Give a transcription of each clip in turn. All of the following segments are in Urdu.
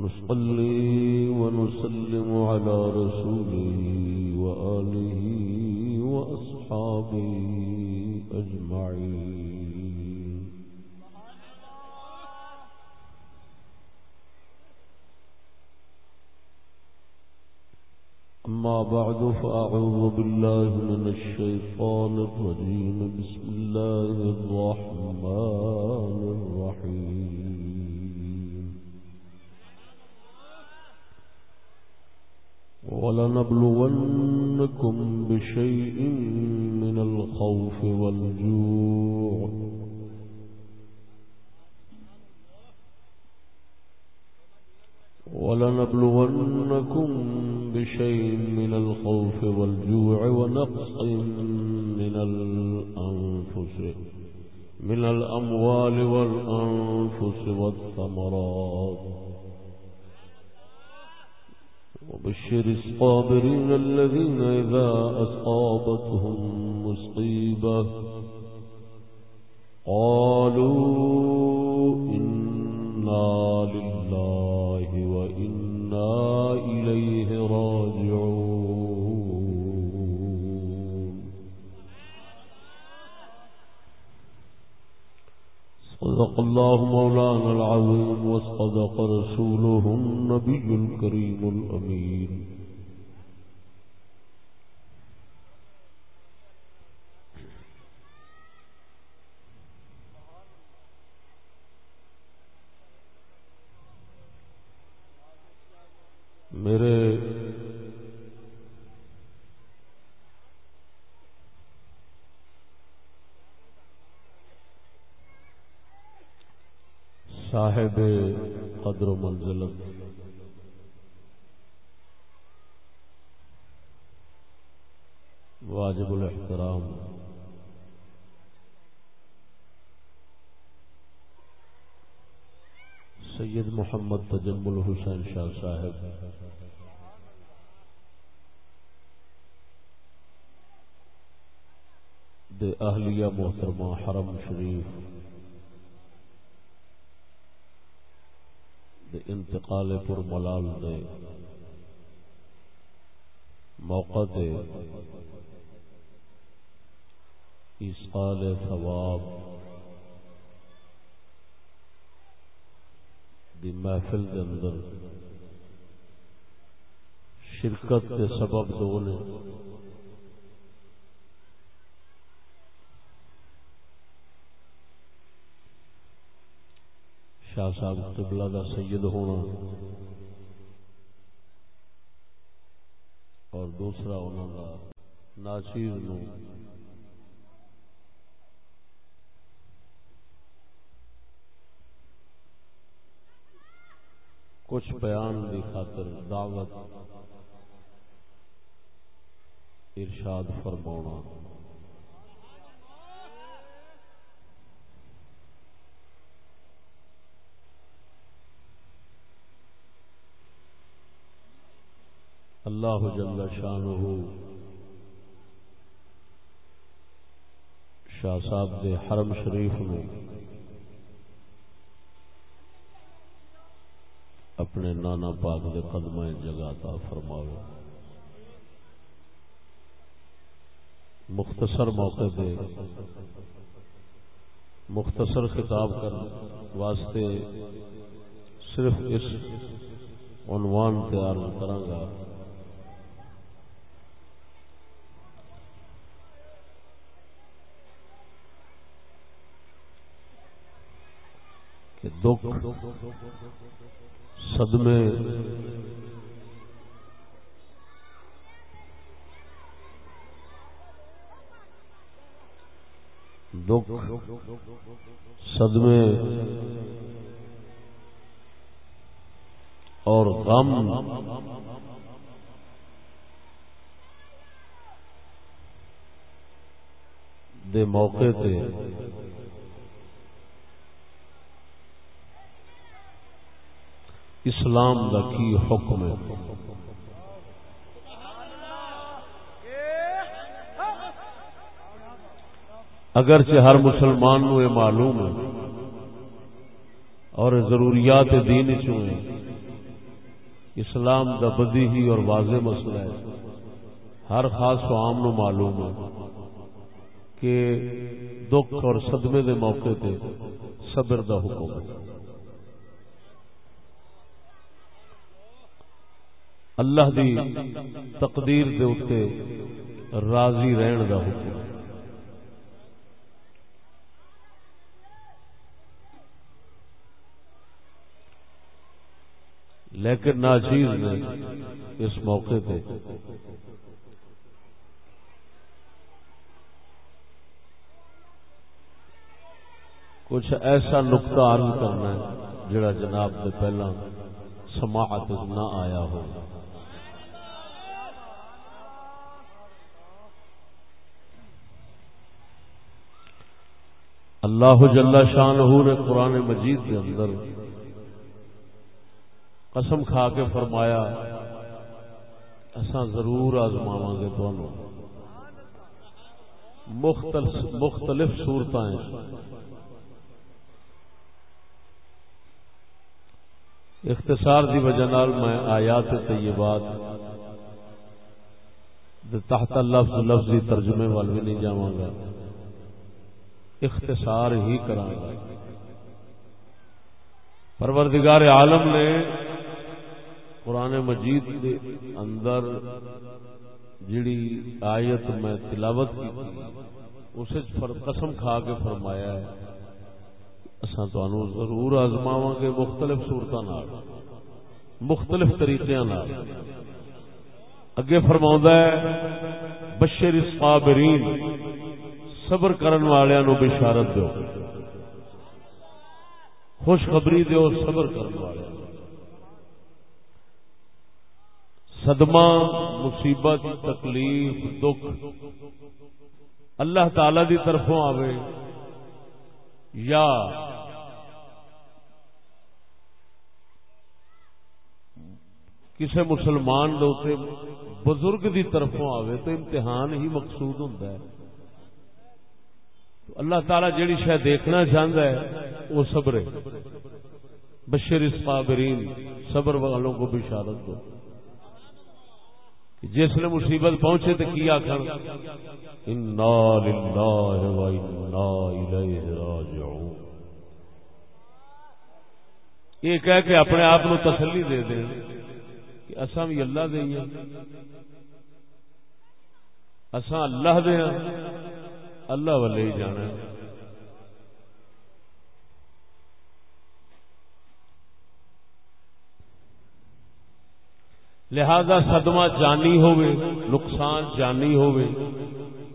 نصلي ونسلم على رسوله وآله وأصحابه أجمعين. أما بعد فأعوذ بالله من الشيطان الرجيم. بسم الله الرحمن الرحيم. ولنبلونكم بشيء من الخوف والجوع. ولنبلونكم بشيء من الخوف والجوع ونقص من الأنفس من الأموال والأنفس والثمرات. وبشر الصابرين الذين إذا أصابتهم مصيبة قالوا إنا لله صدق الله مولانا العظيم وصدق رسوله النبي الكريم الأمين. میرے صاحب قدر و منزلت۔ واجب الاحترام۔ سید محمد تجمل حسین شاہ صاحب۔ دے اہلیہ محترمہ حرم شریف۔ انتقال پر ملال دے۔ موقع دے۔ اسقال ثواب دی محفل دے اندر شرکت کے سبب دو نے۔ شاہ صاحب قبلہ دا سید ہونا۔ اور دوسرا انہوں کا ناچیر نو۔ کچھ بیان کی خاطر دعوت ارشاد فرماؤنا۔ اللہ جل شانہ شاہ صاحب دے حرم شریف نو اپنے نانا پاک دے قدمہ جگہ تا فرماوے مختصر موقع دے مختصر خطاب کر واسطے صرف اس عنوان تیار کروں گا۔ کہ دکھ صدمے دکھ صدمے اور غم۔ دے موقع تے اسلام دا کی حکم ہے؟ اگرچہ ہر مسلمان نو یہ معلوم ہے اور ضروریات دین چویں اسلام دا بدی ہی اور واضح مسئلہ ہے۔ ہر خاص و عام نو معلوم ہے کہ دکھ اور صدمے دے موقع تے صبر دا حکم ہے۔ اللہ دی تقدیر دے اتے راضی رہن دا حکم۔ لیکن ناچیز نے اس موقع پہ کچھ ایسا نقطہ عرض کرنا ہے جڑا جناب سے پہلا سماعت نہ آیا ہو۔ اللہ جل شان نے قرآن مجید کے اندر قسم کھا کے فرمایا، اساں ضرور آزماواں گے تانوں مختلف مختلف صورتیں اختصار دی وجہ نال میں آیات طیبات تحت لفظ لفظی ترجمے وال بھی نہیں جاواں گا۔ اختصار ہی کراں پروردگار عالم نے قرآن مجید کے اندر جڑی آیت میں تلاوت کی اسے قسم کھا کے فرمایا ہے۔ ضرور آزماو گے مختلف صورتوں مختلف طریقے اگے فرما ہے، بشر اسقابرین صبر کرن والوں بشارت دو۔ خوشخبری دو صبر کرن والے صدمہ، مصیبت، تکلیف، دکھ۔ اللہ تعالی دی طرفوں آوے۔ یا کسی مسلمان دوتے بزرگ دی طرفوں آوے تو امتحان ہی مقصود ہوتا ہے۔ اللہ تعالی جیڑی شاید دیکھنا چاہتا ہے، وہ صبر ہے۔ بشر اسقابرین صبر والوں کو بشارت دو۔ جس نے مصیبت پہنچے تو کی آخر یہ کہہ کے اپنے آپ کو تسلی دے دیں۔ کہ اصا بھی اللہ دے اساں اللہ دے ہاں۔ اللہ والے ہی جانا لہذا صدمہ جانی ہوئے، نقصان جانی ہوئے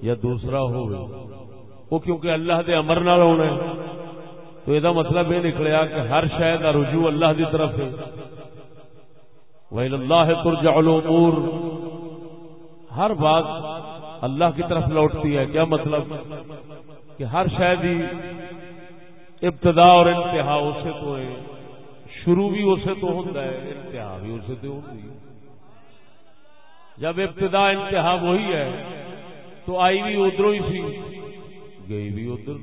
یا دوسرا ہوئے۔ وہ کیونکہ اللہ دے امر نال ہونا ہے۔ تو یہ مطلب یہ نکلیا کہ ہر شہ کا رجوع اللہ دی طرف ہے۔ وَإِلَى اللَّهِ تُرْجَعُ الْأُمُورِ۔ ہر بات اللہ کی طرف لوٹتی ہے، کیا مطلب؟ کہ ہر شہ دی ابتدا اور انتہا اسے تو ہے، شروع بھی اسے تو ہوتا ہے، انتہا بھی اسے تو ہوتی ہے۔ جب ابتدا، انتہا وہی ہے، تو آئی بھی ادھر ہی سی، گئی بھی ادھر۔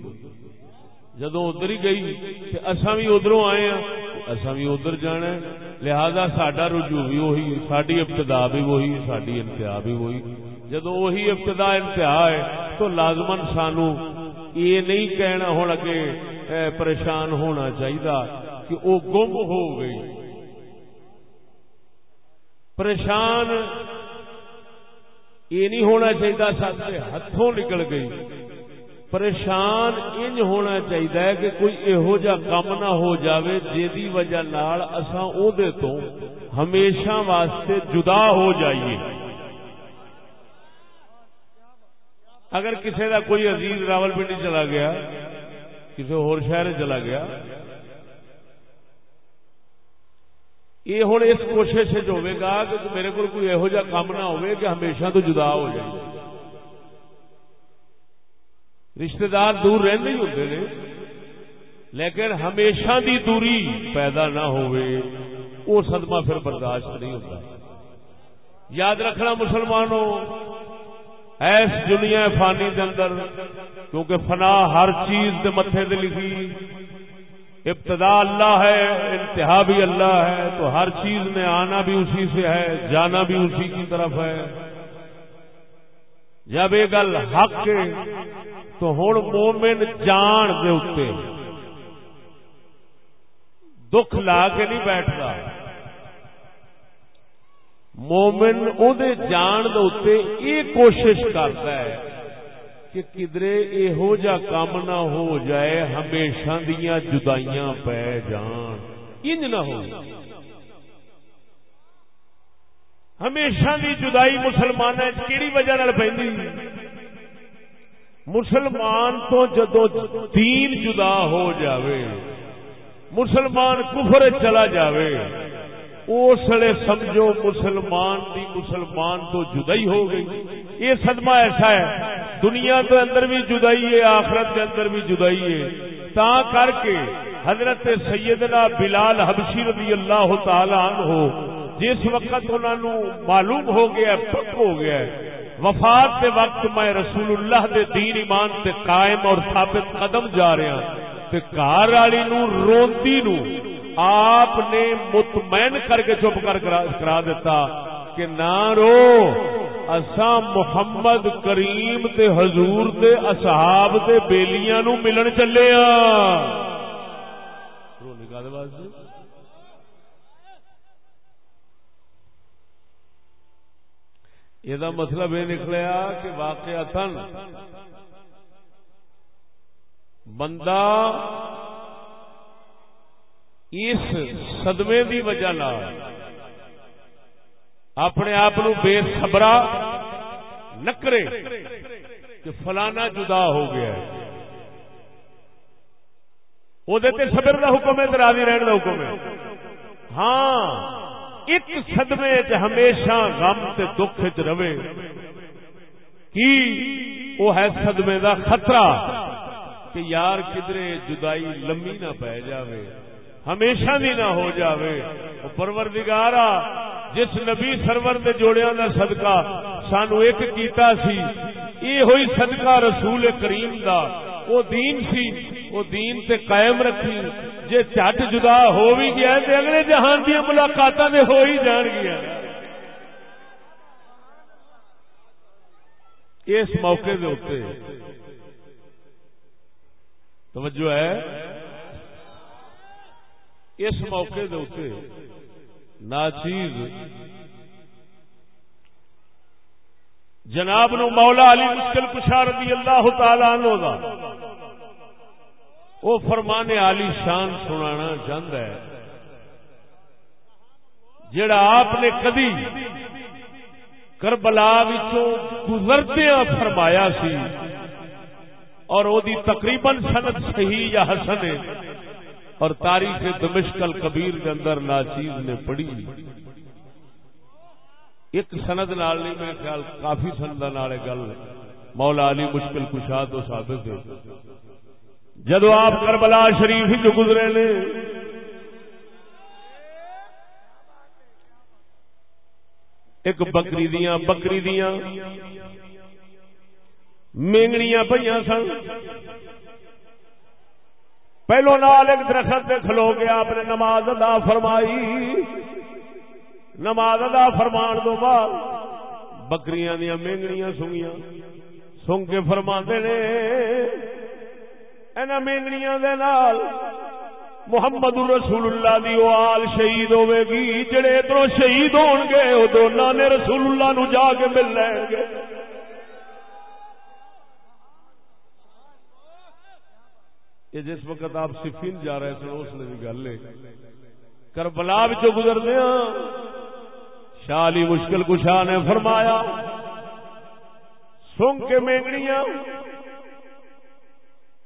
جدو ادھر ہی گئی اصا بھی ادھر آئے ہیں اصا بھی ادھر جانا لہذا سڈا رجوع بھی وہی ساری ابتدا بھی وہی ساری انتہا بھی وہی۔ جدو وہی ابتدا انتہا ہے، تو لازمن سانو یہ نہیں کہنا ہوں اگے پریشان ہونا چاہیے کہ وہ گم ہو گئی۔ پریشان یہ نہیں ہونا چاہیے سب ہاتھوں نکل گئی۔ پریشان انج ہونا چاہیے کہ کوئی یہو جا کام نہ ہو جاوے جی وجہ نال اساں او دے تو ہمیشہ واسطے جدا ہو جائیے۔ اگر کسی کا کوئی عزیز راول پنڈی چلا گیا کسی ہور شہر چلا گیا، یہ ہوں اس کوشش گا کہ میرے کو کوئی یہو جہ کام نہ ہوئے کہ ہمیشہ تو جدا ہو جائے۔ رشتہ دار دور رہتے ہی ہوتے ہیں لیکن ہمیشہ دی دوری پیدا نہ ہوئے، وہ صدمہ پھر برداشت نہیں ہوتا۔ یاد رکھنا مسلمانوں ایس دنیا فانی دے اندر، کیونکہ فنا ہر چیز دے متھے دے لکھی۔ ابتدا اللہ ہے، انتہا بھی اللہ ہے، تو ہر چیز میں آنا بھی اسی سے ہے، جانا بھی اسی کی طرف ہے۔ جب یہ گل حق تو ہوں مومن جان دے اتنے دکھ لا کے نہیں بیٹھتا۔ مومن ادے جان دے یہ کوشش کرتا ہے کہ کدرے یہو جا کام نہ ہو جائے، ہمیشہ دیا جدائیاں پی جان۔ انج نہ ہو۔ ہمیشہ دی جدائی مسلمان کیڑی وجہ پہ مسلمان تو جدو دین جدا ہو جاوے، مسلمان کفر چلا جاوے اس لیے سمجھو مسلمان دی مسلمان تو جدائی ہو گئی۔ یہ صدمہ ایسا ہے۔ دنیا کے اندر بھی جدائی ہے، آخرت کے اندر بھی جدائی ہے۔ تا کر کے حضرت سیدنا بلال حبشی رضی اللہ تعالی عنہ جس وقت انہوں معلوم ہو گیا، پک ہو گیا وفات کے وقت میں رسول اللہ دے دین ایمان تے قائم اور ثابت قدم جا رہا ہاں۔ تے کار والی نو، روندی نو آپ نے مطمئن کر کے چپ کر کرا دیتا کہ نہ رو۔ اسا محمد کریم تے حضور دے اصحاب تے بیلیاں نو ملن چلے ہاں۔ رو نکال دے یہ مطلب یہ نکلیا کہ واقع بندہ اس صدمے دی وجہ اپنے آپ بے خبرا نکرے کہ فلانا جدا ہو گیا وہ صبر کا حکم ہے راضی رہنے کا حکم ہے۔ ہاں ایک صدمے چ ہمیشہ غم تے دکھ چ رہے۔ کی؟ وہ ہے صدمے دا خطرہ کہ یار کدرے جدائی لمبی نہ پی جاوے۔ ہمیشہ بھی نہ ہو جاوے۔ وہ پروردگارا، جس نبی سرور دے جوڑیاں دا صدقہ سانو ایک کیتا سی یہ ہوئی صدقہ رسول کریم دا۔ وہ دین سی وہ دین تے قائم رکھی۔ جے چٹ جدا ہو بھی گیا تے اگلے جہان دیا ملاقات نے ہو ہی جان گیا۔ اس موقع دے اتنے توجہ ہے۔ اس موقع دے اتنے ناچیز جناب نو مولا علی مشکل کشار رضی اللہ تعالی عنہ دا وہ فرمانے علی شان سنانا چاہتا ہے جڑا آپ نے کدی کربلا گزردیا فرمایا سی اور وہ تقریباً سنت صحیح یا حسن ہے۔ اور تاریخ دمشکل کبیر کے اندر ناچیز نے پڑھی۔ ایک سند نال نہیں، میرے خیال کافی سند گل مولا علی مشکل کشا تو ثابت ہے۔ جدو آپ کربلا شریف جو گزرے نے، ایک بکری دیا بکری دیا مینگڑیاں پہ سن۔ پہلو نال ایک درخت سے کھلو گیا آپ نے نماز ادا فرمائی۔ نماز ادا فرمان دو بعد بکریاں دیا مینگڑیاں سنگیاں۔ سنگ کے فرما نے نال محمد رسول اللہ دی آل شہید ہوے گی۔ جڑے ادھر شہید ہون گے وہ دونوں نے رسول اللہ نو جا کے مل لین گے۔ یہ جس وقت آپ سفین جا رہے تھے، اس نے گل ہے کربلا گزرتے ہیں، شاہ علی مشکل کشاہ نے فرمایا، سنگ کے مینگڑیاں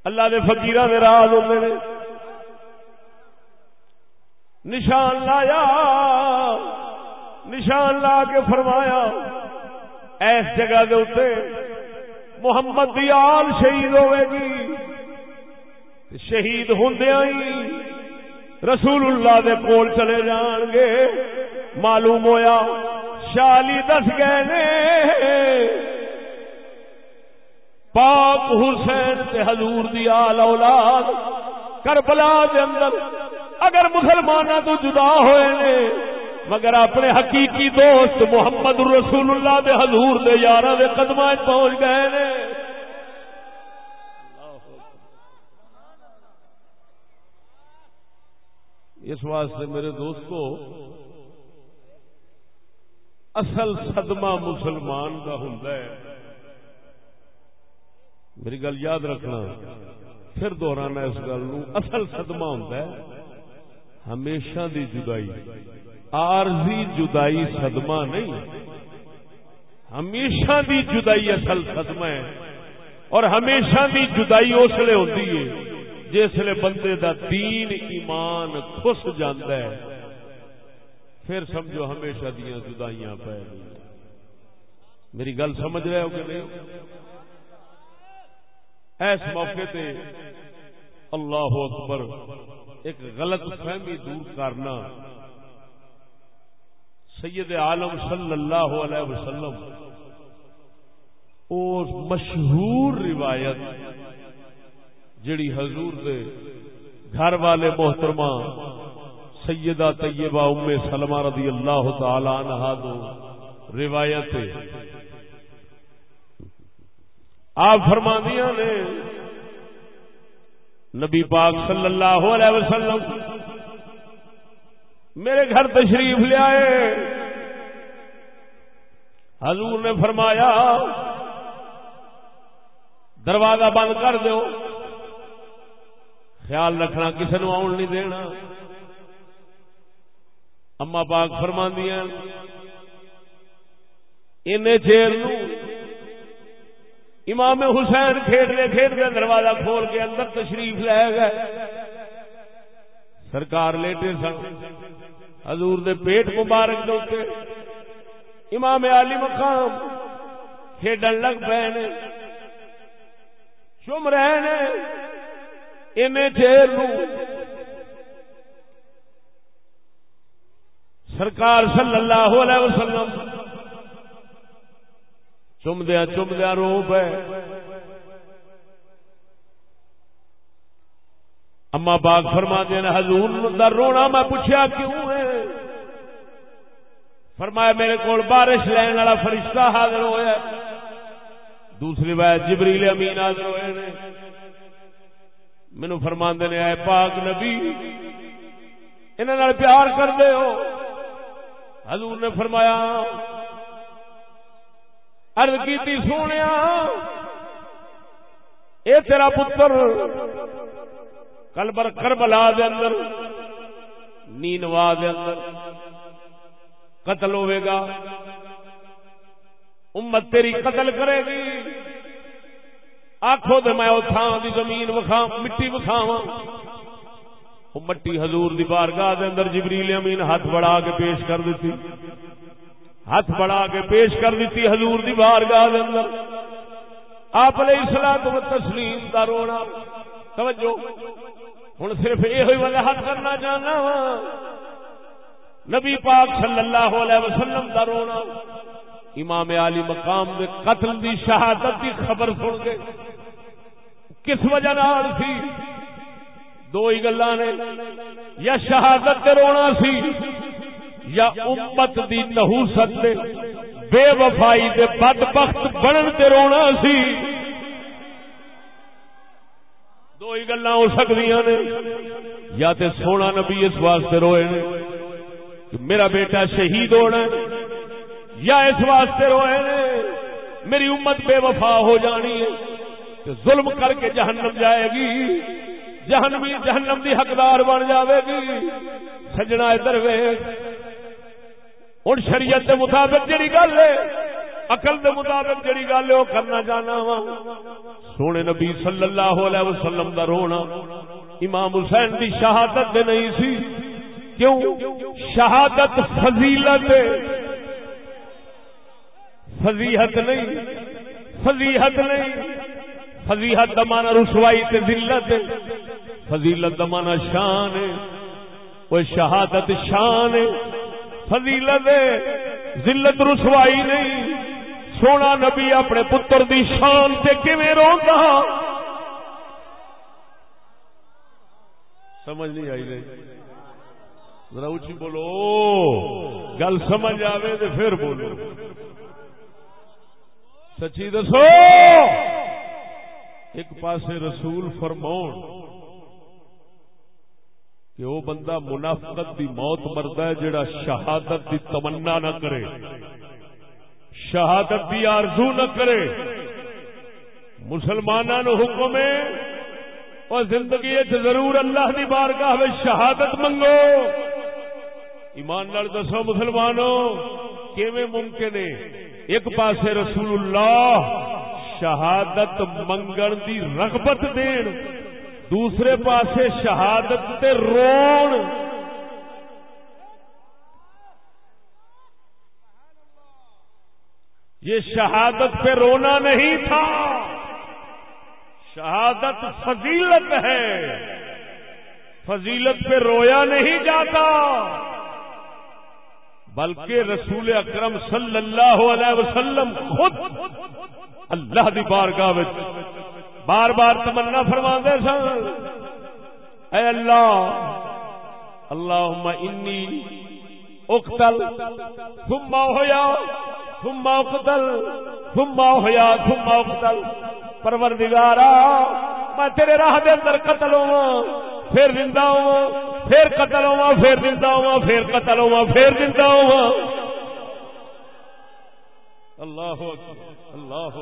اللہ دے فکیر دے راز ہوتے نے۔ نشان لایا، نشان لا کے فرمایا، ایس جگہ دے اتنے محمد دی آل شہید ہوے گی۔ شہید ہوں ہی رسول اللہ دے کول چلے جان گے معلوم ہویا، شالی دس گئے نے۔ پاک حسین تے حضور دی آل اولاد کربلا دے اندر اگر مسلمانوں تو جدا ہوئے نے، مگر اپنے حقیقی دوست محمد رسول اللہ دے حضور دے یار دے قدم پہنچ گئے نے۔ اس واسطے میرے دوستو، اصل صدمہ مسلمان کا ہوں میری گل یاد رکھنا، پھر دہرانا اس گل اصل صدمہ ہوں ہمیشہ دی جدائی آرزی جدائی صدمہ نہیں۔ ہمیشہ دی جدائی اصل صدمہ ہے۔ اور ہمیشہ دی جدائی اس لیے ہوتی ہے جس بندے دا دین ایمان خس جاندہ ہے، پھر سمجھو ہمیشہ دیا جدائیاں پہ۔ میری گل سمجھ رہے ہو کہ نہیں؟ ایس موقع تے اللہ اکبر ایک غلط فہمی دور کرنا۔ سید عالم صلی اللہ علیہ وسلم اور مشہور روایت جڑی حضور دے گھر والے محترمہ سیدہ طیبہ ام سلمہ رضی اللہ تعالی عنہ دو روایت آپ فرماندیاں نے، نبی پاک صلی اللہ علیہ وسلم، میرے گھر تشریف لے آئے۔ حضور نے فرمایا، دروازہ بند کر دو خیال رکھنا کسی نو آن نہیں دینا۔ اما پاک فرما دیا چیر امام حسین کھیڈتے کھیڈتے دروازہ کھول کے اندر تشریف لے گئے۔ سرکار لیٹے سن۔ حضور دے پیٹ مبارک دے امام علی مقام کھیڈن لگ پے چم رہے ہیں چیر سرکار صلی اللہ علیہ وسلم چم دیا چم دیا روپ اما باغ فرما دیا حضور دا رونا میں پوچھا کیوں ہے؟ فرمایا، میرے کو بارش لین والا فرشتہ حاضر ہوا دوسری بات جبریل امین حاضر ہوئے مینو فرما نے آئے پاک نبی انہوں پیار کر دے ہو۔ حضور نے فرمایا ارد کی سونے اے تیرا پتر کلبر کربلا دے اندر، نینوا دے اندر قتل ہوئے گا۔ امت تیری قتل کرے گی۔ آخو تو میں تھان دی زمین وکھا مٹی وکھاوا مٹی حضور دی بارگاہ دے اندر جبریل امین ہاتھ بڑھا کے پیش کر دیتی۔ ہاتھ بڑھا کے پیش کر دیتی حضور دی بارگاہ دے اندر۔ آپ علیہ السلام تو تسلیم دا رونا۔ توجہ۔ ہوں صرف یہ وضاحت کرنا چاہنا وا۔ نبی پاک صلی اللہ علیہ وسلم دا رونا۔ امام علی مقام دے قتل دی شہادت دی خبر سن کے۔ کس وجہ نال سی؟ دو ہی گلا نے۔ یا شہادت رونا سی، یا امت دی نحوست دے بے وفائی دے بدبخت بنن تے رونا سی۔ دو ہی گلا ہو سکتی نے۔ یا تے سونا نبی اس واسطے روئے نے کہ میرا بیٹا شہید ہونا یا اس واسطے روئے نے، میری امت بے وفا ہو جانی ہے۔ ظلم کر کے جہنم جائے گی۔ جہنمی جہنم دی حقدار بن جاوے گی۔ سجنا ادھر ہوں شریعت کے مطابق جڑی گل ہے اقل کے مطابق جڑی گل ہے وہ کرنا چاہنا وا۔ سونے نبی صلی اللہ علیہ وسلم دا رونا۔ امام حسین دی شہادت دے نہیں سی۔ کیوں؟ شہادت فضیلت فضیحت نہیں۔ فضیحت نہیں۔ فضیحت دمانا رسوائی تے ذلت فضیلت دمانا شان وہ شہادت شان فضیلت ذلت رسوائی نہیں۔ سونا نبی اپنے پتر دی شان سے کیویں روتا سمجھ نہیں آئی نہیں ذرا اچھی بولو۔ گل سمجھ آئے تو پھر بولو۔ سچی دسو۔ ایک پاسے رسول فرماؤ کہ وہ بندہ منافقت دی موت مرد ہے جڑا شہادت دی تمنا نہ کرے، شہادت دی آرزو نہ کرے مسلمانوں حکم ہے، اور زندگی ضرور اللہ دی بارگاہ میں شہادت منگو۔ ایمان لال دسو مسلمانوں کیویں ممکن ہے؟ ایک پاسے رسول اللہ شہادت منگن دی رغبت دین، دوسرے پاسے شہادت تے رون۔ یہ شہادت پہ رونا نہیں تھا۔ شہادت فضیلت ہے۔ فضیلت پہ رویا نہیں جاتا۔ بلکہ رسول اکرم صلی اللہ علیہ وسلم خود اللہ دی بارگاہ بار بار تمنا فرما سن۔ اے اللہ اللہ انی اقتل، ثم ہویا ثم اقتل، ثم ہویا ثم اقتل۔ پروردگارا، میں تیرے راہ دے اندر قتل ہوا پھر زندہ ہوا پھر قتل ہوا پھر زندہ ہوا پھر قتل ہوا پھر زندہ ہوا اللہ اللہ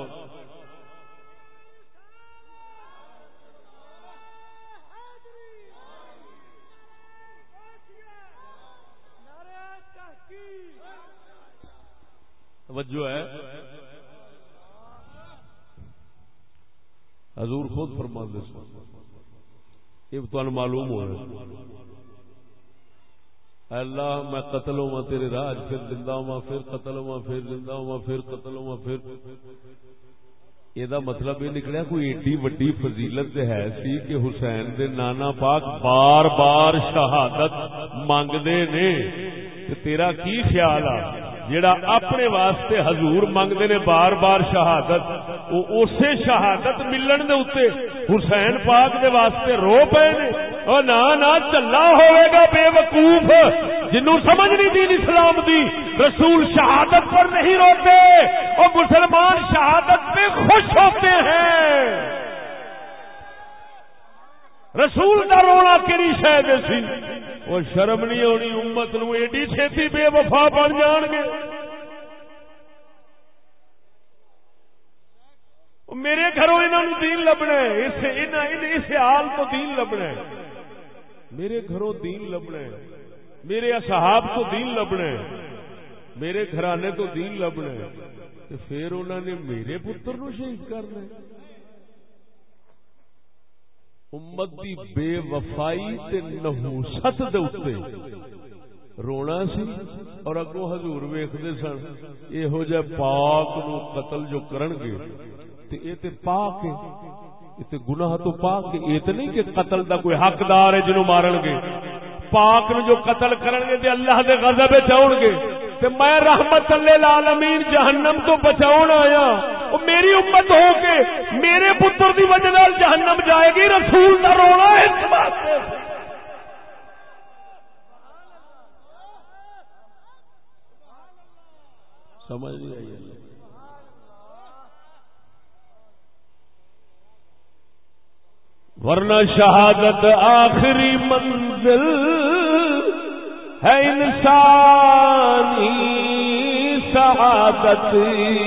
توجہ ہے۔ حضور خود فرما دے یہ تو معلوم ہو رہا ہے۔ اللہ میں قتل ہوا تیرے راج پھر زندہ ہوا پھر قتل ہوا پھر زندہ ہوا پھر قتل ہوا پھر یہ مطلب یہ نکلیا کوئی ایڈی وڈی فضیلت ہے سی کہ حسین دے نانا پاک بار بار شہادت مانگتے نے تیرا کی خیال آ؟ جڑا اپنے واسطے حضور منگتے نے بار بار شہادت، وہ اسی شہادت ملن دے اتنے حسین پاک دے واسطے رو پے نے؟ اور نہ نہ چلا ہوئے گا بے وقوف جنوں سمجھ نہیں دین اسلام دی رسول شہادت پر نہیں روتے اور مسلمان شہادت پہ خوش ہوتے ہیں رسول کا رونا کہڑی شاید سی وہ شرم نہیں ہونی امت نو ایڈی چھتی بے وفا بن جان گے میرے گھروں انہوں دین لبنا ہے اس حال تو دین لبنا ہے میرے گھروں دین لبنا ہے میرے اصحاب تو دین لبنا ہے میرے گھرانے تو دین لبنا ہے تو پھر انہوں نے میرے پتر نو شہید کرنا امت دی بے وفائی تے نحوست دے اوتے رونا سی اور اگوں حضور ویکھدے سن، ایہو جے پاک نو قتل جو کرن گے، تے اے تے پاک ہے۔ تے گناہ تو پاک ہے اے کہ قتل دا کوئی حقدار ہے جنوں مارن گے۔ پاک نو جو قتل کرن گے تے اللہ دے غضب وچ آون گے۔ تے میں رحمت للعالمین جہنم تو بچاؤن آیا۔ وہ میری امت ہو کے میرے پتر دی وجہ نال جہنم جائے گی، رسول دا رونا اس واسطے سمجھ نہیں آئی۔ ورنہ شہادت آخری منزل ہے انسانی شہادت کی۔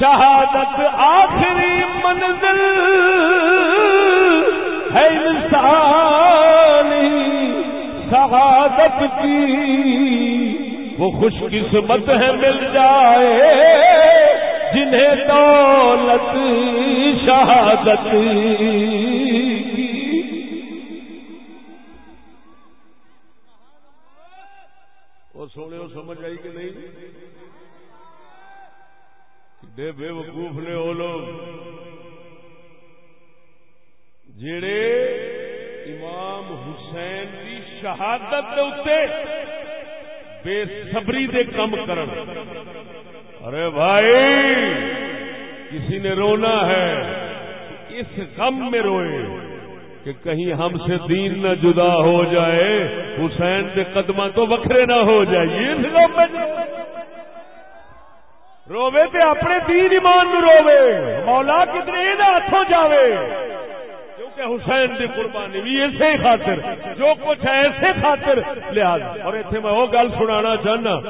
شہادت آخری منزل ہے انسانی شہادت کی۔ وہ خوش قسمت ہے مل جائے۔ جنہیں دولت، شہادت وہ سونے سمجھ آئی کہ نہیں؟ بے بے وقوف نے وہ لوگ جڑے امام حسین کی شہادت دے بے صبری دے کم کرن۔ ارے بھائی، کسی نے رونا ہے، اس غم میں روئے کہ کہیں ہم سے دین نہ جدا ہو جائے، حسین کے قدمہ تو وکھرے نہ ہو جائے۔ روے تے اپنے دین ایمان نو روے مولا کتنے ہاتھوں جاوے۔ کیونکہ حسین دی قربانی بھی اسی خاطر، جو کچھ ہے اسی خاطر۔ لحاظ اور اتنے میں وہ گل سنانا چاہنا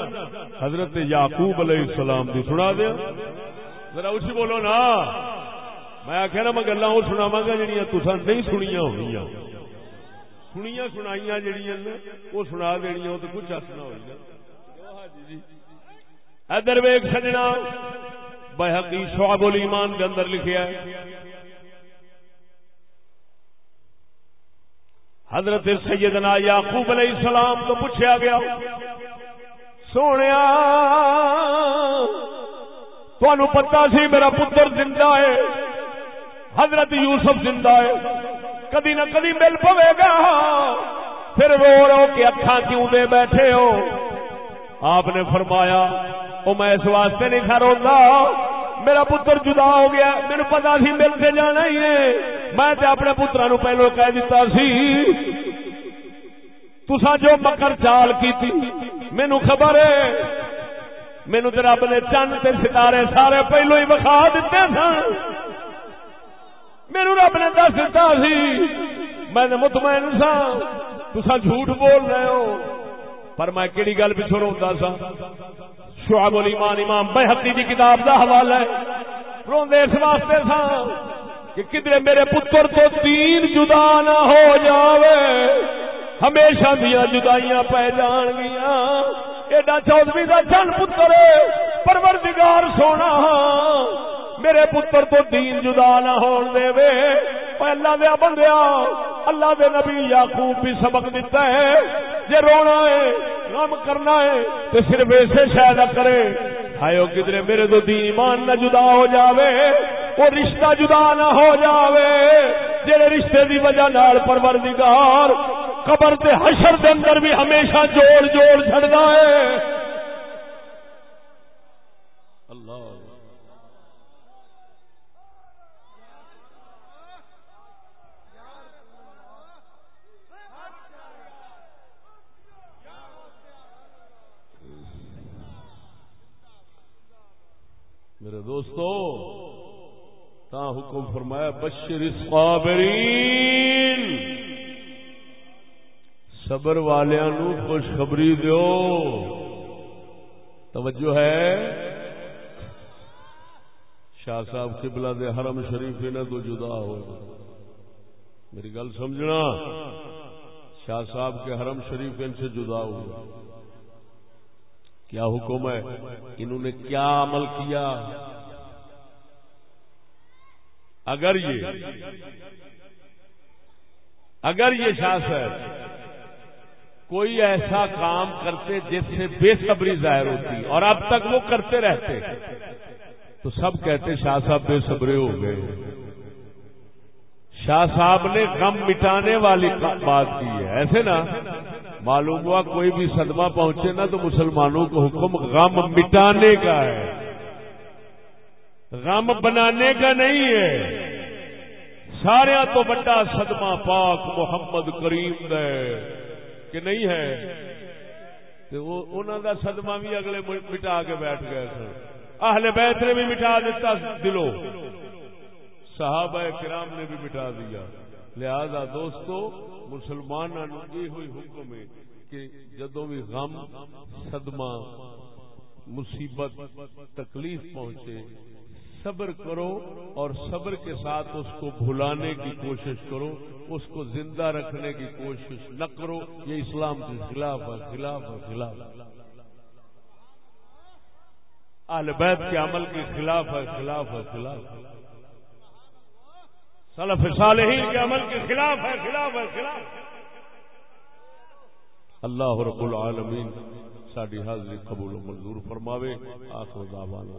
حضرت یعقوب علیہ السلام دی سنا دیا۔ ذرا اسی بولو نا۔ میں آخیا نا، میں گلا وہ سناوا گا جہیا تسا نہیں سنیا ہونی سنیا سنائی جہیا وہ سنا دنیا تو کچھ ہسنا ہوئی ادر ویگ سجنا۔ بحقی شعب الایمان کے اندر لکھیا ہے۔ حضرت سیدنا یعقوب علیہ السلام کو پوچھا گیا۔ سونے تھانو پتا سی میرا پتر زندہ ہے، حضرت یوسف زندہ ہے۔ کدی نہ کدی مل پوے گا۔ پھر رو رو کے اکھا کیوں دے بیٹھے ہو؟ آپ نے فرمایا وہ میں اس واسطے نہیں کھا روتا میرا پتر جدا ہو گیا میرے پتا سی مل سے جانا ہی ہے۔ میں تے اپنے پترا نو پہلو کہہ دیتا سی تسا جو مکر چال کی تھی مینو خبر ہے۔ مینو تو رب نے چند تے ستارے سارے پہلو ہی بخا دیتے سن۔ میرے رب نے دس دتا سی۔ میں مطمئن سا تسا جھوٹ بول رہے ہو۔ پر میں کہڑی گل پچھو روتا سا شعب الایمان امام بحقی دی کتاب دا حوالہ ہے۔ روندے اس واسطے سا کہ کدھر میرے پتر تو تین جدا نہ ہو جاوے۔ ہمیشہ دیا جدائیاں پہ جان گیا۔ ایڈا چودوی کا چند پتر پروردگار سونا۔ میرے پتر تو دین جدا نہ ہون دے وے اللہ دیا بندیا اللہ دے نبی یعقوب بھی سبق دیتا ہے۔ جے رونا ہے، غم کرنا ہے تو صرف ایسے شاید کرے۔ ہائے کدھر میرے تو دین ایمان نہ جدا ہو جاوے، وہ رشتہ جدا نہ ہو جاوے۔ جڑے رشتے دی وجہ نال پروردگار قبر تے حشر دے اندر بھی ہمیشہ جوڑ جوڑ چھڑدا ہے۔ اللہ۔ میرے دوستو، تا حکم فرمایا، بشر الصابرین صبر والوں خوشخبری دو توجہ ہے۔ شاہ صاحب قبلہ دے حرم شریف نہ تو جدا ہو۔ میری گل سمجھنا؟ شاہ صاحب کے حرم شریف ان سے جدا ہوا کیا حکم ہے؟ انہوں نے کیا عمل کیا؟ اگر یہ اگر یہ شاہ صاحب کوئی ایسا کام کرتے جس سے بے صبری ظاہر ہوتی، اور اب تک وہ کرتے رہتے۔ تو سب کہتے، شاہ صاحب بے صبرے ہو گئے۔ شاہ صاحب نے غم مٹانے والی بات کی ہے، ایسے نا؟ معلوم ہوا کوئی بھی صدمہ پہنچے نا، تو مسلمانوں کو حکم غم مٹانے کا ہے۔ غم بنانے کا نہیں ہے۔ سارے تو بڑا صدمہ پاک محمد کریم دے کہ نہیں ہے؟ تو انہوں کا صدمہ بھی اگلے مٹا کے بیٹھ گئے سن اہل بیت نے بھی مٹا دیتا دلو صحابہ کرام نے بھی مٹا دیا۔ لہذا دوستو مسلمانوں یہ ہوئی حکم ہے کہ جدو بھی غم، صدمہ، مصیبت، تکلیف پہنچے صبر کرو اور صبر کے ساتھ اس کو بھلانے کی کوشش کرو، اس کو زندہ رکھنے کی کوشش نہ کرو۔ یہ اسلام کے خلاف ہے خلاف ہے، خلاف اہل بیت کے عمل کے خلاف ہے خلاف ہے، خلاف سلف صالحین کے عمل کے خلاف ہے خلاف ہے، خلاف اللہ رب العالمین ساری حاضری قبول و منظور فرماوے۔ آخر دعوانا